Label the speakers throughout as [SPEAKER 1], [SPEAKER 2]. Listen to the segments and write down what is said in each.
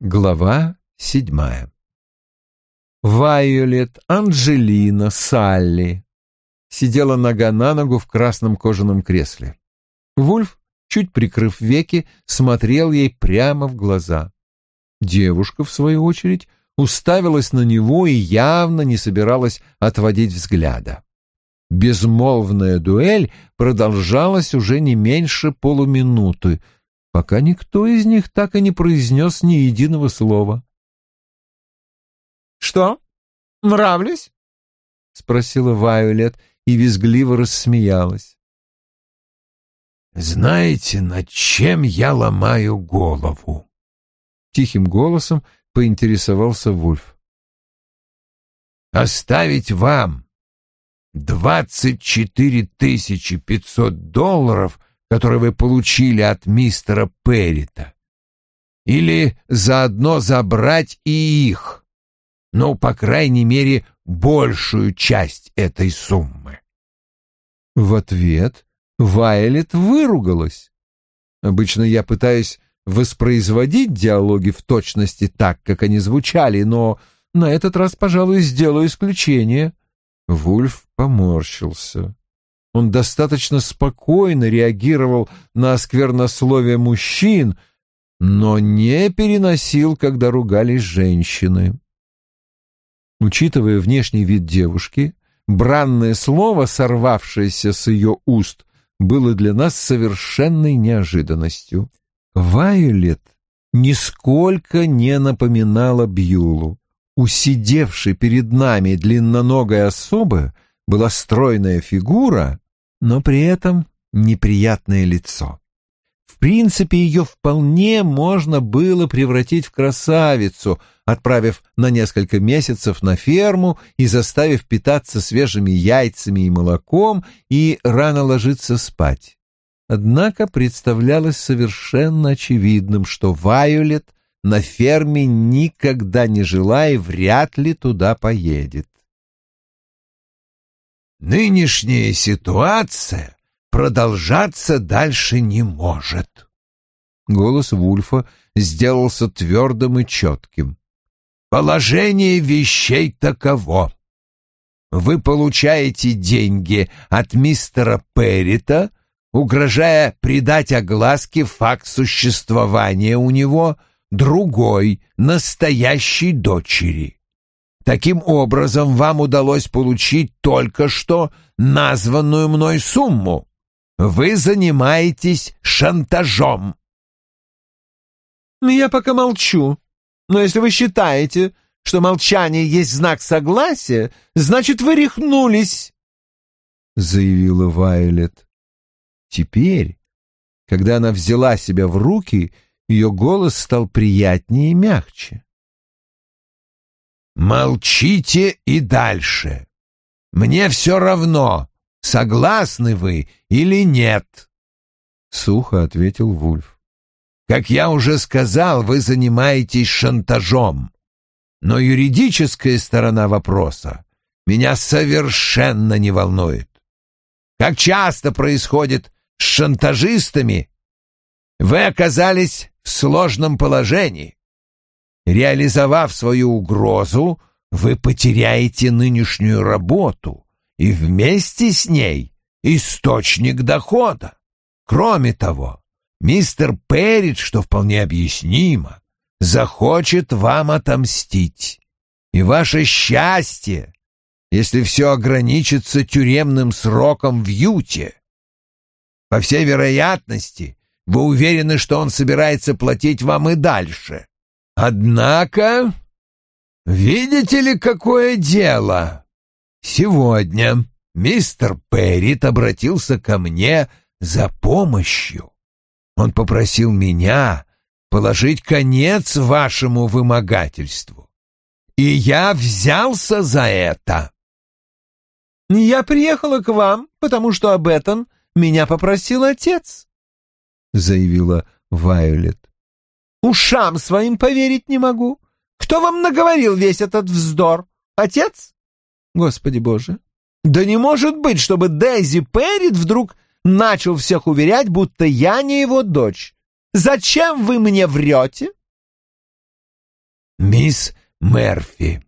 [SPEAKER 1] Глава седьмая Вайолет, Анджелина, Салли сидела нога на ногу в красном кожаном кресле. Вульф, чуть прикрыв веки, смотрел ей прямо в глаза. Девушка, в свою очередь, уставилась на него и явно не собиралась отводить взгляда. Безмолвная дуэль продолжалась уже не меньше полуминуты, пока никто из них так и не произнес ни единого слова.
[SPEAKER 2] «Что, нравлюсь?» — спросила Вайолет и визгливо рассмеялась.
[SPEAKER 3] «Знаете, над чем я ломаю голову?»
[SPEAKER 1] Тихим голосом поинтересовался Вульф.
[SPEAKER 3] «Оставить вам двадцать четыре тысячи пятьсот долларов, которые вы получили от мистера Перрита, или заодно забрать и их, ну, по крайней мере, большую часть этой суммы?»
[SPEAKER 1] В ответ Вайлет выругалась. Обычно я пытаюсь воспроизводить диалоги в точности так, как они звучали, но на этот раз, пожалуй, сделаю исключение. Вульф поморщился. Он достаточно спокойно реагировал на сквернословие мужчин, но не переносил, когда ругались женщины. Учитывая внешний вид девушки, бранное слово, сорвавшееся с ее уст, было для нас совершенной неожиданностью. Вайолет нисколько не напоминала Бьюлу. У сидевшей перед нами длинноногой особы была стройная фигура, но при этом неприятное лицо. В принципе, ее вполне можно было превратить в красавицу, отправив на несколько месяцев на ферму и заставив питаться свежими яйцами и молоком и рано ложиться спать. Однако представлялось совершенно очевидным, что Вайолет на ферме никогда не жила и вряд ли туда поедет.
[SPEAKER 3] «Нынешняя ситуация продолжаться дальше не может».
[SPEAKER 1] Голос Вульфа сделался твердым и четким.
[SPEAKER 3] «Положение вещей таково. Вы получаете деньги от мистера Перрита, угрожая придать огласке факт существования у него другой, настоящей дочери. Таким образом, вам удалось получить только что названную мной сумму. Вы занимаетесь шантажом.
[SPEAKER 2] Я пока молчу, но если вы считаете, что молчание есть знак согласия, значит, вы рехнулись, — заявила Вайолет.
[SPEAKER 1] Теперь, когда она взяла себя в руки, ее голос стал приятнее и мягче.
[SPEAKER 3] «Молчите и дальше. Мне все равно, согласны вы или нет», — сухо ответил Вульф. «Как я уже сказал, вы занимаетесь шантажом, но юридическая сторона вопроса меня совершенно не волнует. Как часто происходит с шантажистами, вы оказались в сложном положении. Реализовав свою угрозу, вы потеряете нынешнюю работу и вместе с ней источник дохода. Кроме того, мистер Перридж, что вполне объяснимо, захочет вам отомстить. И ваше счастье, если все ограничится тюремным сроком в Юте. По всей вероятности, вы уверены, что он собирается платить вам и дальше. Однако, видите ли, какое дело? Сегодня мистер Перрит обратился ко мне за помощью. Он попросил меня положить конец вашему вымогательству. И я взялся за это.
[SPEAKER 2] Я приехала к вам, потому что об этом меня попросил отец, — заявила Вайолет. Ушам своим поверить не могу. Кто вам наговорил весь этот вздор? Отец? Господи боже. Да не может быть, чтобы Дейзи Перрит вдруг начал всех уверять, будто я не его дочь. Зачем вы мне врете?
[SPEAKER 3] мисс Мерфи.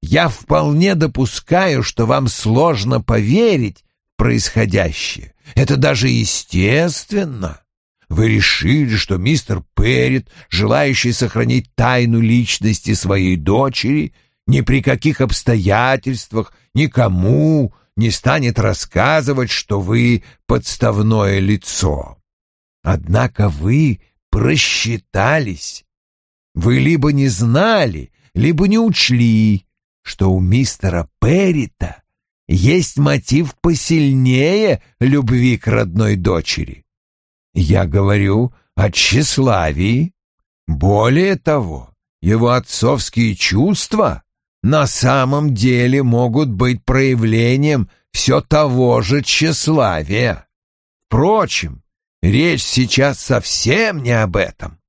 [SPEAKER 3] Я вполне допускаю, что вам сложно поверить в происходящее. Это даже естественно. Вы решили, что мистер Перрит, желающий сохранить тайну личности своей дочери, ни при каких обстоятельствах никому не станет рассказывать, что вы подставное лицо. Однако вы просчитались. Вы либо не знали, либо не учли, что у мистера Перрита есть мотив посильнее любви к родной дочери. Я говорю о тщеславии. Более того, его отцовские чувства на самом деле могут быть проявлением все того же тщеславия. Впрочем, речь сейчас совсем не об этом.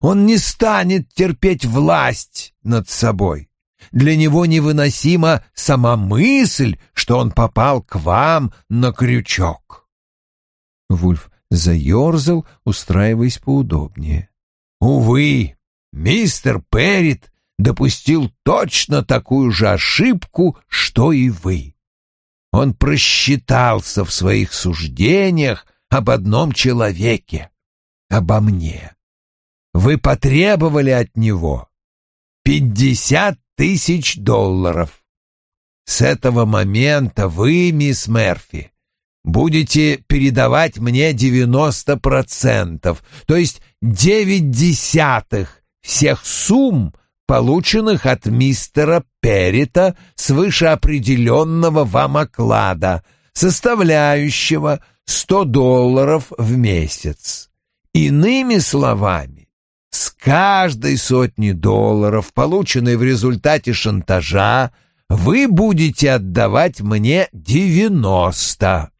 [SPEAKER 3] Он не станет терпеть власть над собой. Для него невыносима сама мысль, что он попал к вам на крючок.
[SPEAKER 1] Вульф заерзал, устраиваясь поудобнее.
[SPEAKER 3] Увы, мистер Перрит допустил точно такую же ошибку, что и вы. Он просчитался в своих суждениях об одном человеке, обо мне. Вы потребовали от него пятьдесят тысяч долларов. С этого момента вы, мисс Мерфи, будете передавать мне девяносто процентов, то есть девять десятых всех сумм, полученных от мистера Перрита свыше определенного вам оклада, составляющего сто долларов в месяц. Иными словами, с каждой сотни долларов, полученной в результате шантажа, вы будете отдавать мне девяносто.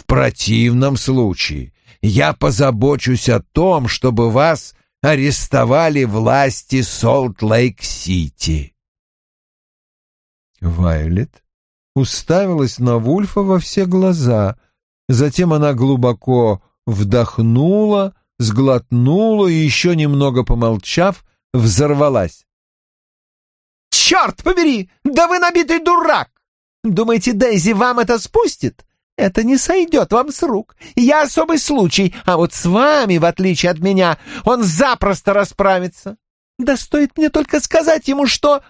[SPEAKER 3] В противном случае я позабочусь о том, чтобы вас арестовали власти Солт-Лейк-Сити.
[SPEAKER 1] Вайлет уставилась на Вульфа во все глаза. Затем она глубоко вдохнула, сглотнула и, еще немного помолчав, взорвалась.
[SPEAKER 2] «Черт побери! Да вы набитый дурак! Думаете, Дейзи вам это спустит? Это не сойдет вам с рук. Я особый случай, а вот с вами, в отличие от меня, он запросто расправится. Да стоит мне только сказать ему, что...»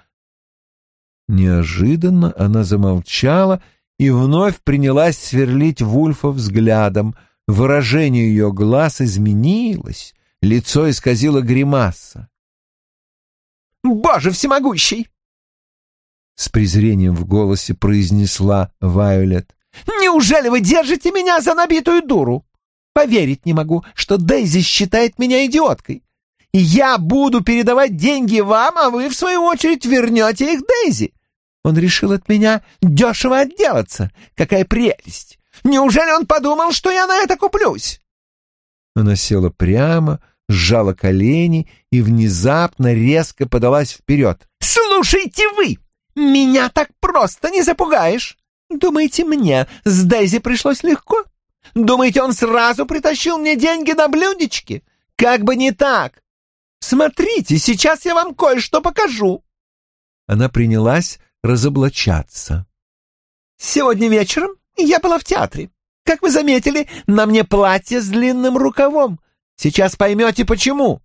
[SPEAKER 1] Неожиданно она замолчала и вновь принялась сверлить Вульфа взглядом — Выражение ее глаз изменилось, лицо исказило гримаса.
[SPEAKER 2] «Боже всемогущий!»
[SPEAKER 1] С презрением в голосе произнесла Вайолет.
[SPEAKER 2] «Неужели вы держите меня за набитую дуру? Поверить не могу, что Дейзи считает меня идиоткой. Я буду передавать деньги вам, а вы, в свою очередь, вернете их Дейзи. Он решил от меня дешево отделаться. Какая прелесть! Неужели он подумал, что я на это куплюсь?»
[SPEAKER 1] Она села прямо, сжала колени и внезапно резко подалась вперед.
[SPEAKER 2] «Слушайте вы! Меня так просто не запугаешь! Думаете, мне с Дейзи пришлось легко? Думаете, он сразу притащил мне деньги на блюдечке? Как бы не так! Смотрите, сейчас я вам кое-что покажу!»
[SPEAKER 1] Она принялась разоблачаться.
[SPEAKER 2] «Сегодня вечером я была в театре. Как вы заметили, на мне платье с длинным рукавом. Сейчас поймете, почему».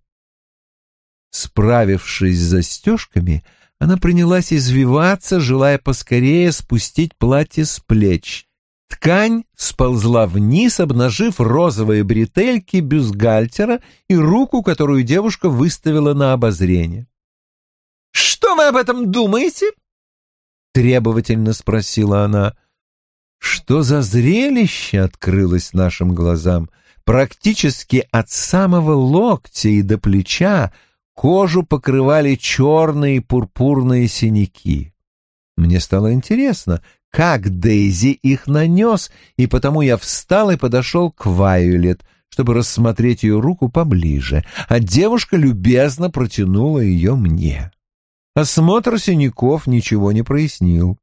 [SPEAKER 1] Справившись с застежками, она принялась извиваться, желая поскорее спустить платье с плеч. Ткань сползла вниз, обнажив розовые бретельки бюстгальтера и руку, которую девушка выставила на обозрение.
[SPEAKER 2] «Что вы об этом думаете?»
[SPEAKER 1] — требовательно спросила она. Что за зрелище открылось нашим глазам? Практически от самого локтя и до плеча кожу покрывали черные пурпурные синяки. Мне стало интересно, как Дейзи их нанес, и потому я встал и подошел к Вайолет, чтобы рассмотреть ее руку поближе, а девушка любезно протянула ее мне. Осмотр синяков ничего не прояснил.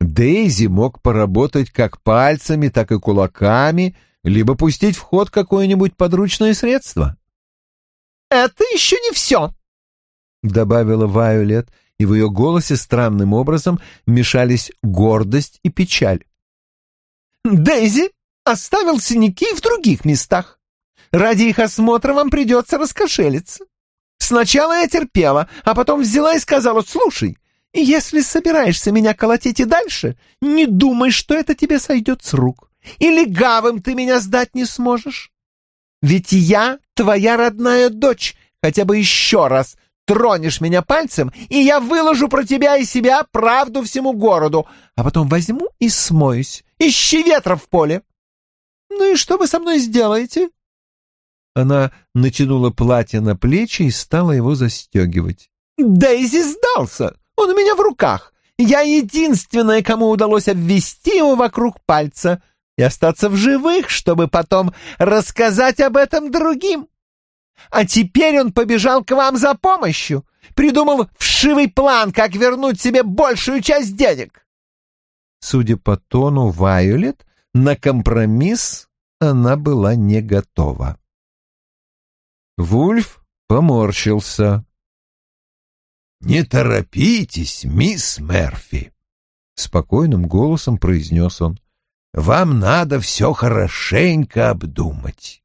[SPEAKER 1] Дейзи мог поработать как пальцами, так и кулаками, либо пустить в ход какое-нибудь подручное средство.
[SPEAKER 2] «Это еще не все!»
[SPEAKER 1] добавила Вайолет, и в ее голосе странным образом мешались гордость и печаль.
[SPEAKER 2] «Дейзи оставил синяки в других местах. Ради их осмотра вам придется раскошелиться. Сначала я терпела, а потом взяла и сказала, слушай, если собираешься меня колотить и дальше, не думай, что это тебе сойдет с рук. Или гавым ты меня сдать не сможешь. Ведь я твоя родная дочь, хотя бы еще раз тронешь меня пальцем, и я выложу про тебя и себя правду всему городу, а потом возьму и смоюсь. Ищи ветра в поле. Ну и что вы со мной сделаете?»
[SPEAKER 1] Она натянула платье на плечи и стала его застегивать.
[SPEAKER 2] «Дейзи сдался! Он у меня в руках! Я единственная, кому удалось обвести его вокруг пальца и остаться в живых, чтобы потом рассказать об этом другим. А теперь он побежал к вам за помощью, придумал вшивый план, как вернуть себе большую часть денег».
[SPEAKER 1] Судя по тону Вайолет, на компромисс она была не готова. Вульф поморщился.
[SPEAKER 3] «Не торопитесь, мисс Мерфи», — спокойным голосом произнес он. «Вам надо все хорошенько обдумать.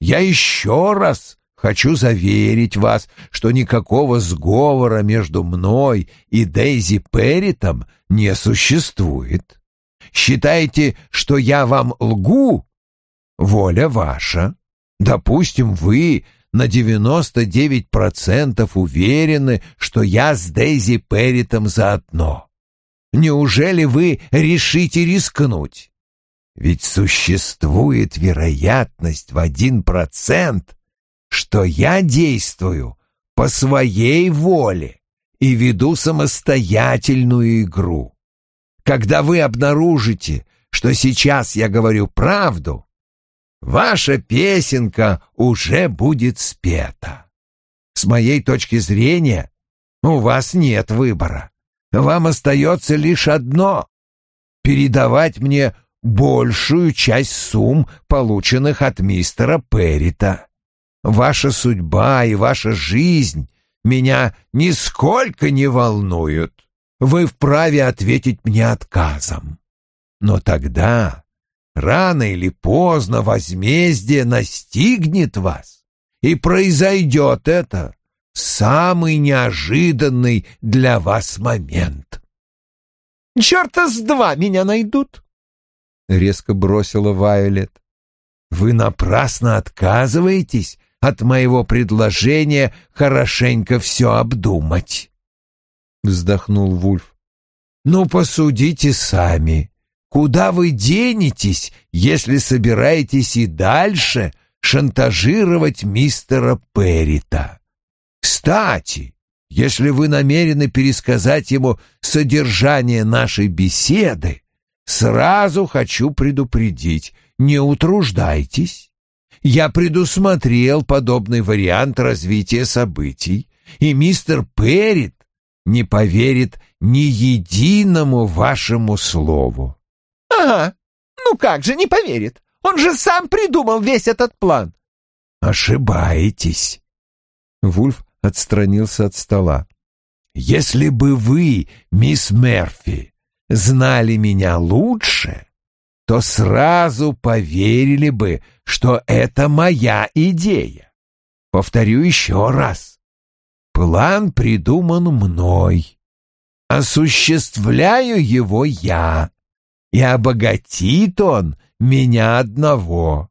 [SPEAKER 3] Я еще раз хочу заверить вас, что никакого сговора между мной и Дейзи Перритом не существует. Считаете, что я вам лгу? Воля ваша. Допустим, вы на 99% уверены, что я с Дейзи Перритом заодно. Неужели вы решите рискнуть? Ведь существует вероятность в один процент, что я действую по своей воле и веду самостоятельную игру. Когда вы обнаружите, что сейчас я говорю правду, ваша песенка уже будет спета. С моей точки зрения, у вас нет выбора. Вам остается лишь одно — передавать мне большую часть сумм, полученных от мистера Перрита. Ваша судьба и ваша жизнь меня нисколько не волнуют. Вы вправе ответить мне отказом. Но тогда, рано или поздно, возмездие настигнет вас, и произойдет это в самый неожиданный для вас момент.
[SPEAKER 2] «Черта с два меня найдут!»
[SPEAKER 1] — резко бросила Вайолет.
[SPEAKER 3] «Вы напрасно отказываетесь от моего предложения хорошенько все обдумать», — вздохнул Вульф. «Ну, посудите сами. Куда вы денетесь, если собираетесь и дальше шантажировать мистера Перрита? Кстати, если вы намерены пересказать ему содержание нашей беседы, сразу хочу предупредить, не утруждайтесь. Я предусмотрел подобный вариант развития событий, и мистер Перрит не поверит ни единому вашему слову.
[SPEAKER 2] — Ага, ну как же не поверит? Он же сам придумал весь этот план.
[SPEAKER 3] — Ошибаетесь.
[SPEAKER 1] Вульф отстранился от стола.
[SPEAKER 3] «Если бы вы, мисс Мерфи, знали меня лучше, то сразу поверили бы, что это моя идея. Повторю еще раз. План придуман мной. Осуществляю его я. И обогатит он меня одного.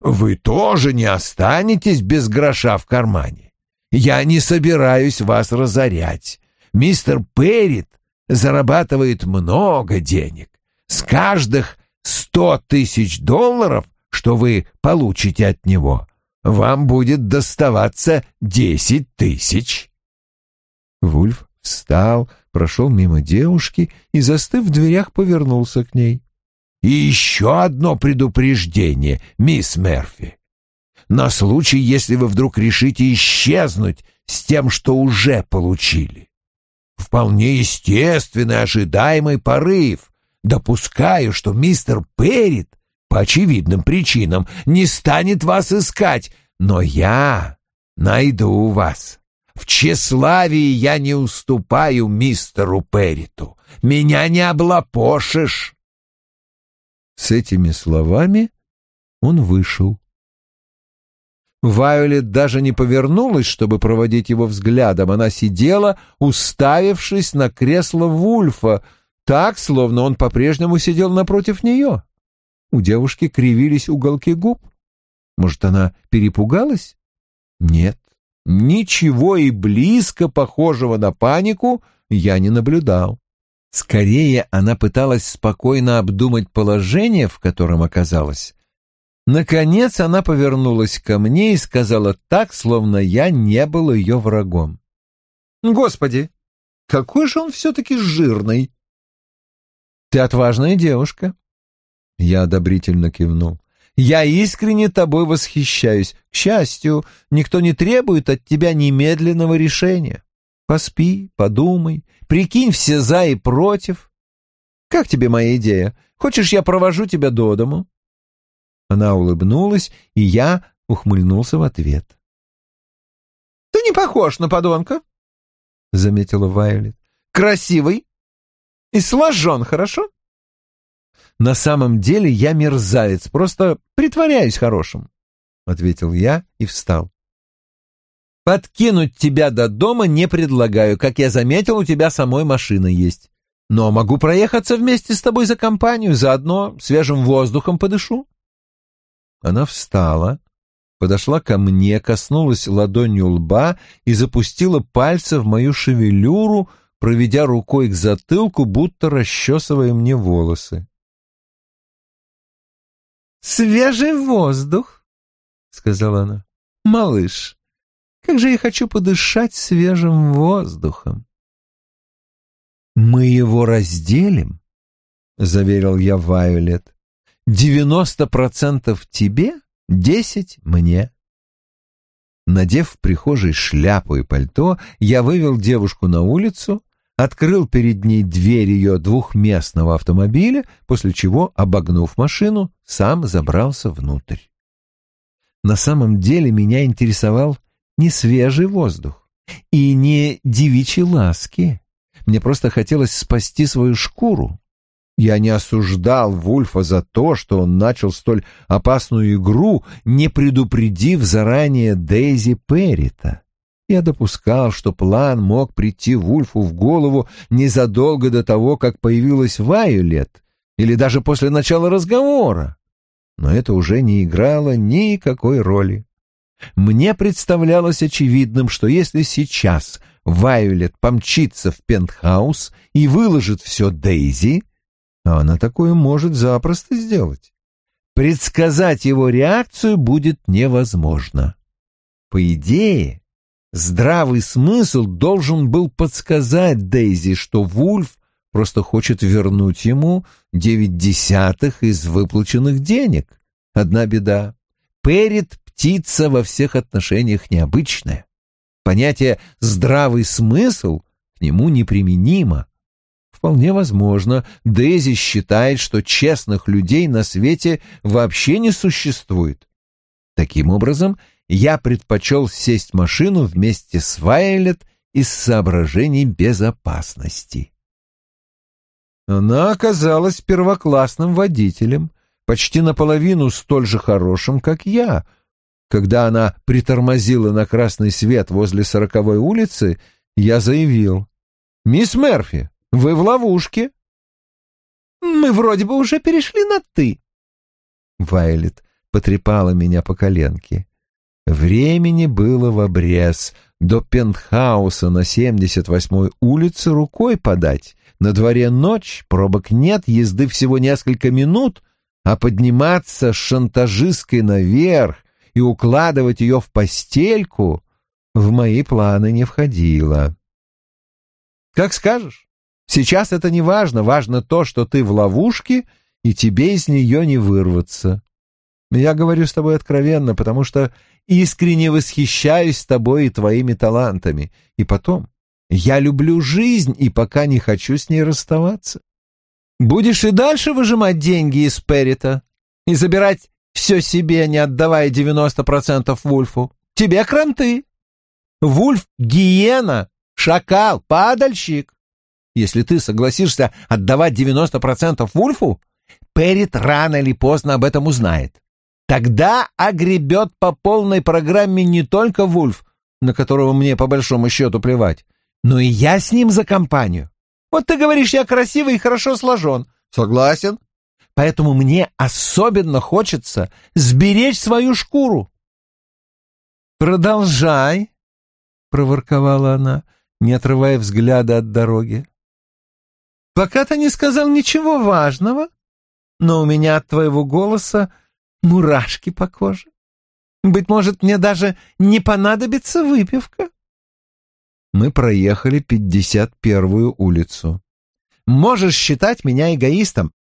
[SPEAKER 3] Вы тоже не останетесь без гроша в кармане. Я не собираюсь вас разорять. Мистер Перрит зарабатывает много денег. С каждых сто тысяч долларов, что вы получите от него, вам будет доставаться десять тысяч.
[SPEAKER 1] Вульф встал, прошел мимо девушки и, застыв в дверях, повернулся к ней.
[SPEAKER 3] «И еще одно предупреждение, мисс Мерфи. На случай, если вы вдруг решите исчезнуть с тем, что уже получили. Вполне естественный ожидаемый порыв, Допускаю, что мистер Перрит по очевидным причинам не станет вас искать, но я найду вас. В тщеславии я не уступаю мистеру Перриту. Меня не облапошишь.
[SPEAKER 1] С этими словами он вышел. Вайолет даже не повернулась, чтобы проводить его взглядом. Она сидела, уставившись на кресло Вульфа, так, словно он по-прежнему сидел напротив нее. У девушки кривились уголки губ. Может, она перепугалась? Нет, ничего и близко похожего на панику я не наблюдал. Скорее, она пыталась спокойно обдумать положение, в котором оказалась. Наконец она повернулась ко мне и сказала так, словно я не был ее врагом. «Господи, какой же он все-таки жирный!» «Ты отважная девушка!» Я одобрительно кивнул. «Я искренне тобой восхищаюсь. К счастью, никто не требует от тебя немедленного решения. Поспи, подумай, прикинь все за и против. Как тебе моя идея? Хочешь, я провожу тебя до дому?» Она улыбнулась, и я ухмыльнулся в ответ. «Ты не похож на подонка», — заметила Вайолет. «Красивый и сложен, хорошо?» «На самом деле я мерзавец, просто притворяюсь хорошим», — ответил я и встал. «Подкинуть тебя до дома не предлагаю. Как я заметил, у тебя самой машина есть. Но могу проехаться вместе с тобой за компанию, заодно свежим воздухом подышу». Она встала, подошла ко мне, коснулась ладонью лба и запустила пальцы в мою шевелюру, проведя рукой к затылку, будто расчесывая мне волосы. «Свежий воздух», — сказала она. «Малыш, как же я хочу подышать свежим воздухом!» «Мы его разделим», — заверил я Вайолет. Девяносто процентов тебе, десять мне. Надев в прихожей шляпу и пальто, я вывел девушку на улицу, открыл перед ней дверь ее двухместного автомобиля, после чего, обогнув машину, сам забрался внутрь. На самом деле меня интересовал не свежий воздух и не девичьи ласки. Мне просто хотелось спасти свою шкуру. Я не осуждал Вульфа за то, что он начал столь опасную игру, не предупредив заранее Дейзи Перрита. Я допускал, что план мог прийти Вульфу в голову незадолго до того, как появилась Вайолет, или даже после начала разговора. Но это уже не играло никакой роли. Мне представлялось очевидным, что если сейчас Вайолет помчится в пентхаус и выложит все Дейзи, а она такое может запросто сделать. Предсказать его реакцию будет невозможно. По идее, здравый смысл должен был подсказать Дейзи, что Вульф просто хочет вернуть ему девять десятых из выплаченных денег. Одна беда. Перед птица во всех отношениях необычная. Понятие «здравый смысл» к нему неприменимо. Вполне возможно, Дейзи считает, что честных людей на свете вообще не существует. Таким образом, я предпочел сесть в машину вместе с Вайлет из соображений безопасности. Она оказалась первоклассным водителем, почти наполовину столь же хорошим, как я. Когда она притормозила на красный свет возле сороковой улицы, я заявил, «Мисс Мерфи, вы в ловушке. Мы вроде бы уже перешли на «ты». Вайлет потрепала меня по коленке. Времени было в обрез. До пентхауса на 78-й улице рукой подать. На дворе ночь, пробок нет, езды всего несколько минут, а подниматься с шантажисткой наверх и укладывать ее в постельку в мои планы не входило. «Как скажешь». Сейчас это не важно, важно то, что ты в ловушке, и тебе из нее не вырваться. Я говорю с тобой откровенно, потому что искренне восхищаюсь тобой и твоими талантами. И потом, я люблю жизнь и пока не хочу с ней расставаться. Будешь и дальше выжимать деньги из Перрита и забирать все себе, не отдавая 90% Вульфу. Тебе кранты.
[SPEAKER 2] Вульф — гиена, шакал, падальщик. Если ты согласишься отдавать 90% Вульфу, Перрит рано или поздно об этом узнает. Тогда огребет по полной программе не только Вульф, на которого мне по большому счету плевать, но и я с ним за компанию. Вот ты говоришь, я красивый и хорошо сложен. Согласен. Поэтому мне особенно хочется сберечь свою шкуру. Продолжай, проворковала она, не отрывая взгляда от дороги. Пока ты не сказал ничего важного, но у меня от твоего голоса мурашки по коже. Быть может, мне даже не понадобится выпивка. Мы проехали пятьдесят первую улицу. Можешь считать меня эгоистом.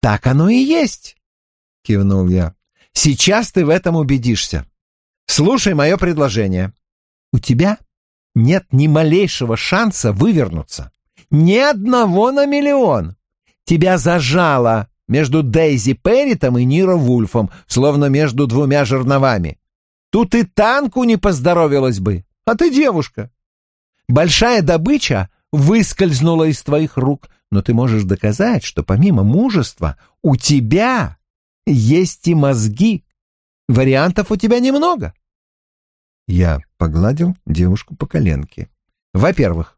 [SPEAKER 2] Так оно и есть, кивнул я. Сейчас ты в этом убедишься. Слушай мое предложение. У тебя нет ни малейшего шанса вывернуться. Ни одного на миллион. Тебя зажало между Дейзи Перритом и Ниро Вульфом, словно между двумя жерновами. Тут и танку не поздоровилась бы, а ты девушка. Большая добыча выскользнула из твоих рук, но ты можешь доказать, что помимо мужества у тебя есть и мозги. Вариантов у тебя немного. Я погладил девушку по коленке. Во-первых,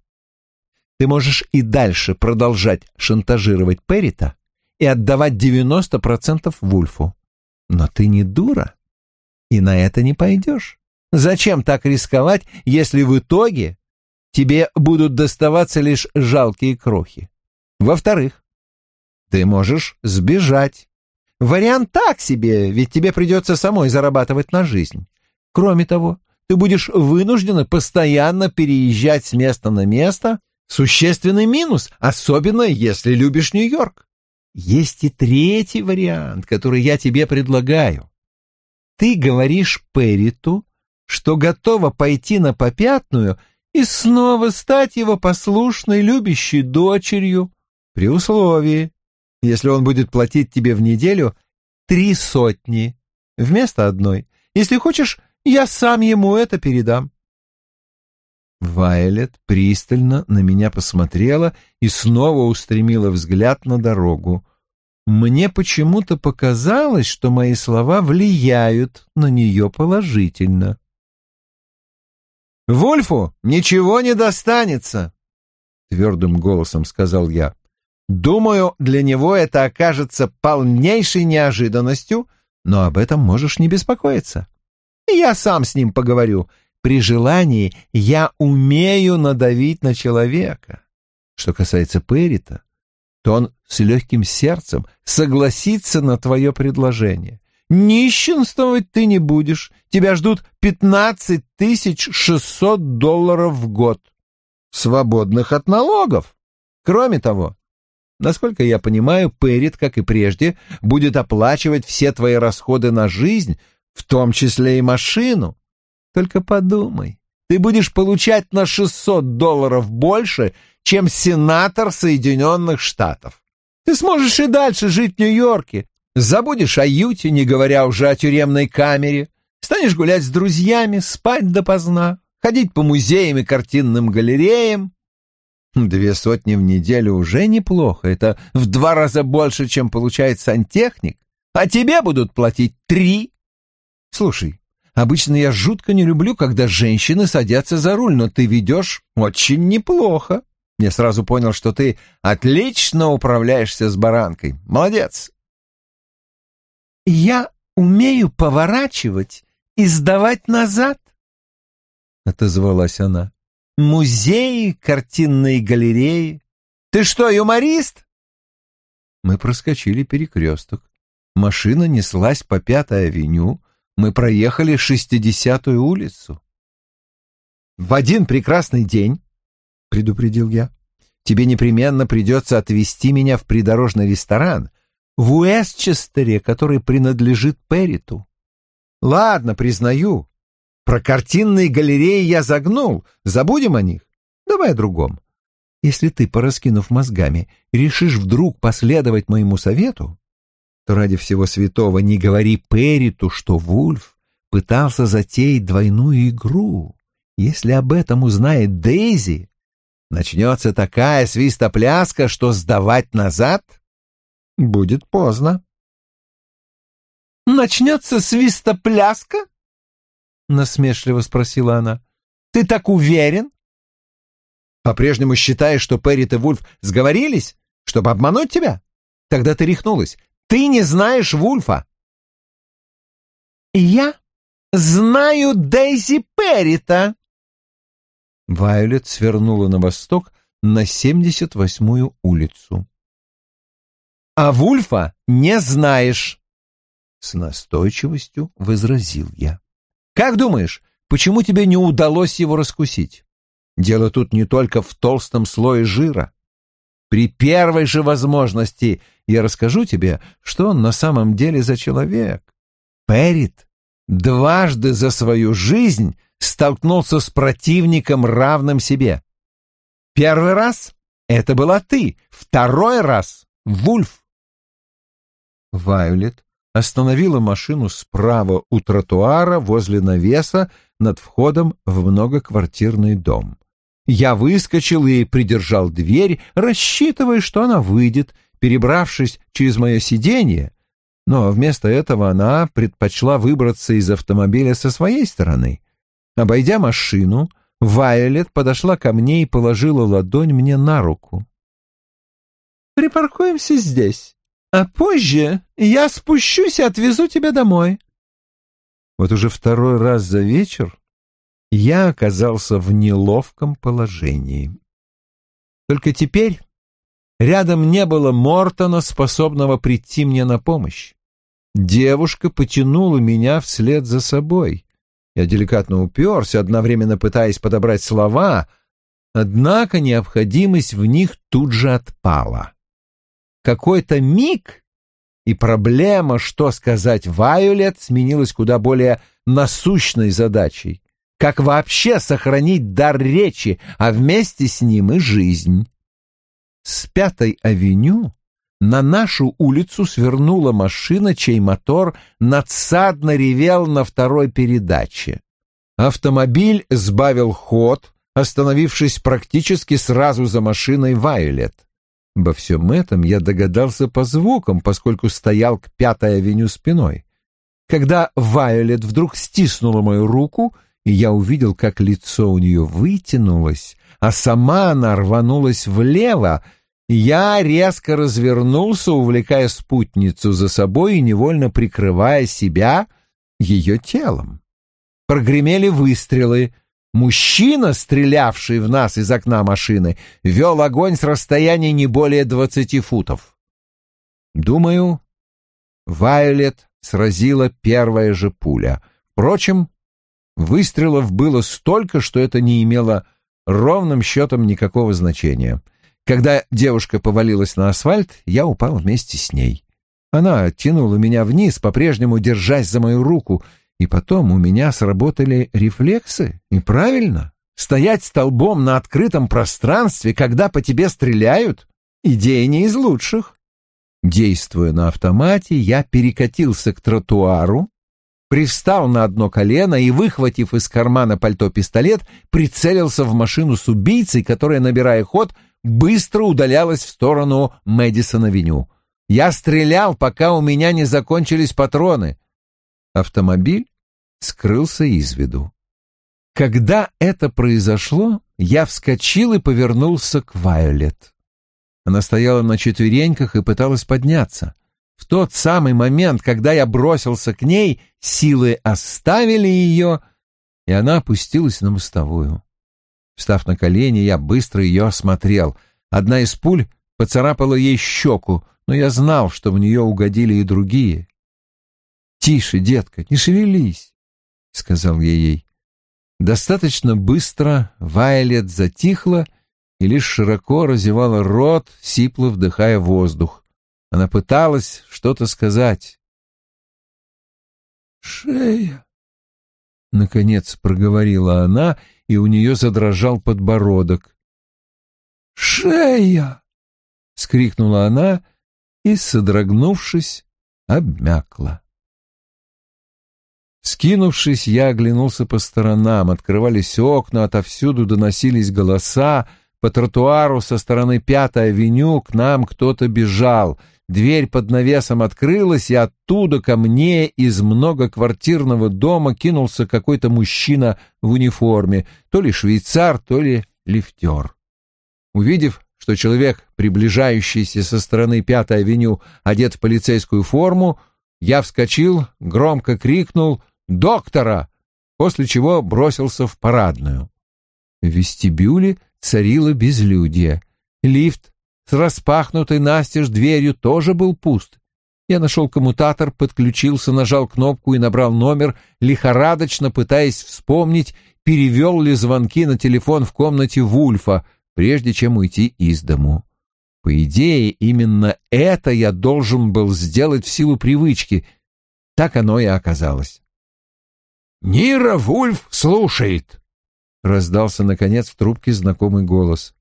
[SPEAKER 2] ты можешь и дальше продолжать шантажировать Перрита и отдавать 90% Вульфу. Но ты не дура, и на это не пойдешь. Зачем так рисковать, если в итоге тебе будут доставаться лишь жалкие крохи? Во-вторых, ты можешь сбежать. Вариант так себе, ведь тебе придется самой зарабатывать на жизнь. Кроме того, ты будешь вынуждена постоянно переезжать с места на место. Существенный минус, особенно если любишь Нью-Йорк. Есть и третий вариант, который я тебе предлагаю. Ты говоришь Перриту, что готова пойти на попятную и снова стать его послушной, любящей дочерью, при условии, если он будет платить тебе в неделю три сотни вместо одной. Если хочешь, я сам ему это передам. Вайлет пристально на меня посмотрела и снова устремила взгляд на дорогу. Мне почему-то показалось, что мои слова влияют на нее положительно. «Вульфу ничего не достанется», — твердым голосом сказал я. «Думаю, для него это окажется полнейшей неожиданностью, но об этом можешь не беспокоиться. Я сам с ним поговорю. При желании я умею надавить на человека. Что касается Перрита, то он с легким сердцем согласится на твое предложение. Нищенствовать ты не будешь. Тебя ждут пятнадцать тысяч шестьсот долларов в год, свободных от налогов. Кроме того, насколько я понимаю, Перрит, как и прежде, будет оплачивать все твои расходы на жизнь, в том числе и машину. Только подумай, ты будешь получать на 600 долларов больше, чем сенатор Соединенных Штатов. Ты сможешь и дальше жить в Нью-Йорке, забудешь о Юте, не говоря уже о тюремной камере, станешь гулять с друзьями, спать допоздна, ходить по музеям и картинным галереям. Две сотни в неделю уже неплохо, это в два раза больше, чем получает сантехник, а тебе будут платить три. Слушай, обычно я жутко не люблю, когда женщины садятся за руль, но ты ведешь очень неплохо. Я сразу понял, что ты отлично управляешься с баранкой. Молодец. Я умею поворачивать и сдавать назад, — отозвалась она. Музеи, картинные галереи. Ты что, юморист? Мы проскочили перекресток. Машина неслась по Пятой авеню, мы проехали шестидесятую улицу. В один прекрасный день, — предупредил я, — тебе непременно придется отвезти меня в придорожный ресторан в Уэстчестере, который принадлежит Перриту. Ладно, признаю, про картинные галереи я загнул, забудем о них. Давай о другом. Если ты, пораскинув мозгами, решишь вдруг последовать моему совету, то ради всего святого не говори Перриту, что Вульф пытался затеять двойную игру. Если об этом узнает Дейзи, начнется такая свистопляска, что сдавать назад будет поздно. «Начнется свистопляска?» — насмешливо спросила она. «Ты так уверен?» «По-прежнему считаешь, что Перрит и Вульф сговорились, чтобы обмануть тебя? Тогда ты рехнулась. Ты не знаешь Вульфа!» «Я знаю Дейзи Перрита!» Вайолет свернула на восток на 78-ю улицу. «А Вульфа не знаешь!» С настойчивостью возразил я. «Как думаешь, почему тебе не удалось его раскусить? Дело тут не только в толстом слое жира. При первой же возможности я расскажу тебе, что он на самом деле за человек. Перрит дважды за свою жизнь столкнулся с противником, равным себе. Первый раз это была ты, второй раз — Вульф. Вайолет остановила машину справа у тротуара возле навеса над входом в многоквартирный дом. Я выскочил и придержал дверь, рассчитывая, что она выйдет, перебравшись через мое сиденье, но вместо этого она предпочла выбраться из автомобиля со своей стороны. Обойдя машину, Вайолет подошла ко мне и положила ладонь мне на руку. «Припаркуемся здесь, а позже я спущусь и отвезу тебя домой». Вот уже второй раз за вечер я оказался в неловком положении. Только теперь рядом не было Мортона, способного прийти мне на помощь. Девушка потянула меня вслед за собой. Я деликатно уперся, одновременно пытаясь подобрать слова, однако необходимость в них тут же отпала. Какой-то миг, и проблема, что сказать Вайолет, сменилась куда более насущной задачей. Как вообще сохранить дар речи, а вместе с ним и жизнь? С Пятой авеню на нашу улицу свернула машина, чей мотор надсадно ревел на второй передаче. Автомобиль сбавил ход, остановившись практически сразу за машиной Вайолет. Во всем этом я догадался по звукам, поскольку стоял к Пятой авеню спиной. Когда Вайолет вдруг стиснула мою руку, и я увидел, как лицо у нее вытянулось, а сама она рванулась влево, я резко развернулся, увлекая спутницу за собой и невольно прикрывая себя ее телом. Прогремели выстрелы. Мужчина, стрелявший в нас из окна машины, вел огонь с расстояния не более двадцати футов. Думаю, Вайолет сразила первая же пуля. Впрочем, выстрелов было столько, что это не имело ровным счетом никакого значения — когда девушка повалилась на асфальт, я упал вместе с ней. Она тянула меня вниз, по-прежнему держась за мою руку, и потом у меня сработали рефлексы. И правильно, стоять столбом на открытом пространстве, когда по тебе стреляют, идея не из лучших. Действуя на автомате, я перекатился к тротуару, привстал на одно колено и, выхватив из кармана пальто пистолет, прицелился в машину с убийцей, которая, набирая ход, быстро удалялась в сторону Мэдисон-авеню. Я стрелял, пока у меня не закончились патроны. Автомобиль скрылся из виду. Когда это произошло, я вскочил и повернулся к Вайолет. Она стояла на четвереньках и пыталась подняться. В тот самый момент, когда я бросился к ней, силы оставили ее, и она опустилась на мостовую. Встав на колени, я быстро ее осмотрел. Одна из пуль поцарапала ей щеку, но я знал, что в нее угодили и другие. «Тише, детка, не шевелись», — сказал я ей. Достаточно быстро Вайлет затихла и лишь широко разевала рот, сипло вдыхая воздух. Она пыталась что-то сказать. «Шея!» — наконец проговорила она и у нее задрожал подбородок. «Шея!» — скрикнула она и, содрогнувшись, обмякла.
[SPEAKER 1] Скинувшись, я оглянулся по сторонам. Открывались окна, отовсюду доносились голоса. По тротуару со стороны Пятой авеню к нам кто-то бежал. Дверь под навесом открылась, и оттуда ко мне из многоквартирного дома кинулся какой-то мужчина в униформе, то ли швейцар, то ли лифтер. Увидев, что человек, приближающийся со стороны Пятой авеню, одет в полицейскую форму, я вскочил, громко крикнул «Доктора!», после чего бросился в парадную. В вестибюле царило безлюдье. Лифт с распахнутой настежь дверью тоже был пуст. Я нашел коммутатор, подключился, нажал кнопку и набрал номер, лихорадочно пытаясь вспомнить, перевел ли звонки на телефон в комнате Вульфа, прежде чем уйти из дому. По идее, именно это я должен был сделать в силу привычки. Так оно и оказалось.
[SPEAKER 3] «Нира Вульф слушает!» — раздался, наконец, в трубке знакомый голос.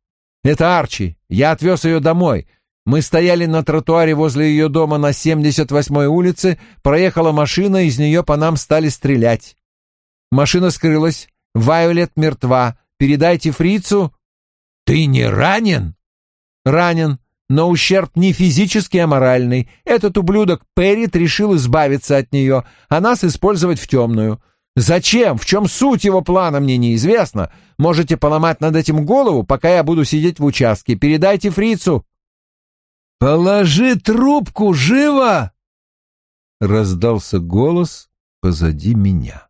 [SPEAKER 1] «Это Арчи. Я отвез ее домой. Мы стояли на тротуаре возле ее дома на 78-й улице, проехала машина, из нее по нам стали стрелять. Машина скрылась. Вайолет мертва. Передайте фрицу...»
[SPEAKER 3] «Ты не ранен?»
[SPEAKER 1] «Ранен, но ущерб не физический, а моральный. Этот ублюдок Перрит решил избавиться от нее, а нас использовать в темную. Зачем? В чем суть его плана, мне неизвестно. Можете поломать над этим голову, пока я буду сидеть в участке. Передайте фрицу.
[SPEAKER 2] «Положи трубку, живо!»
[SPEAKER 1] Раздался голос позади меня.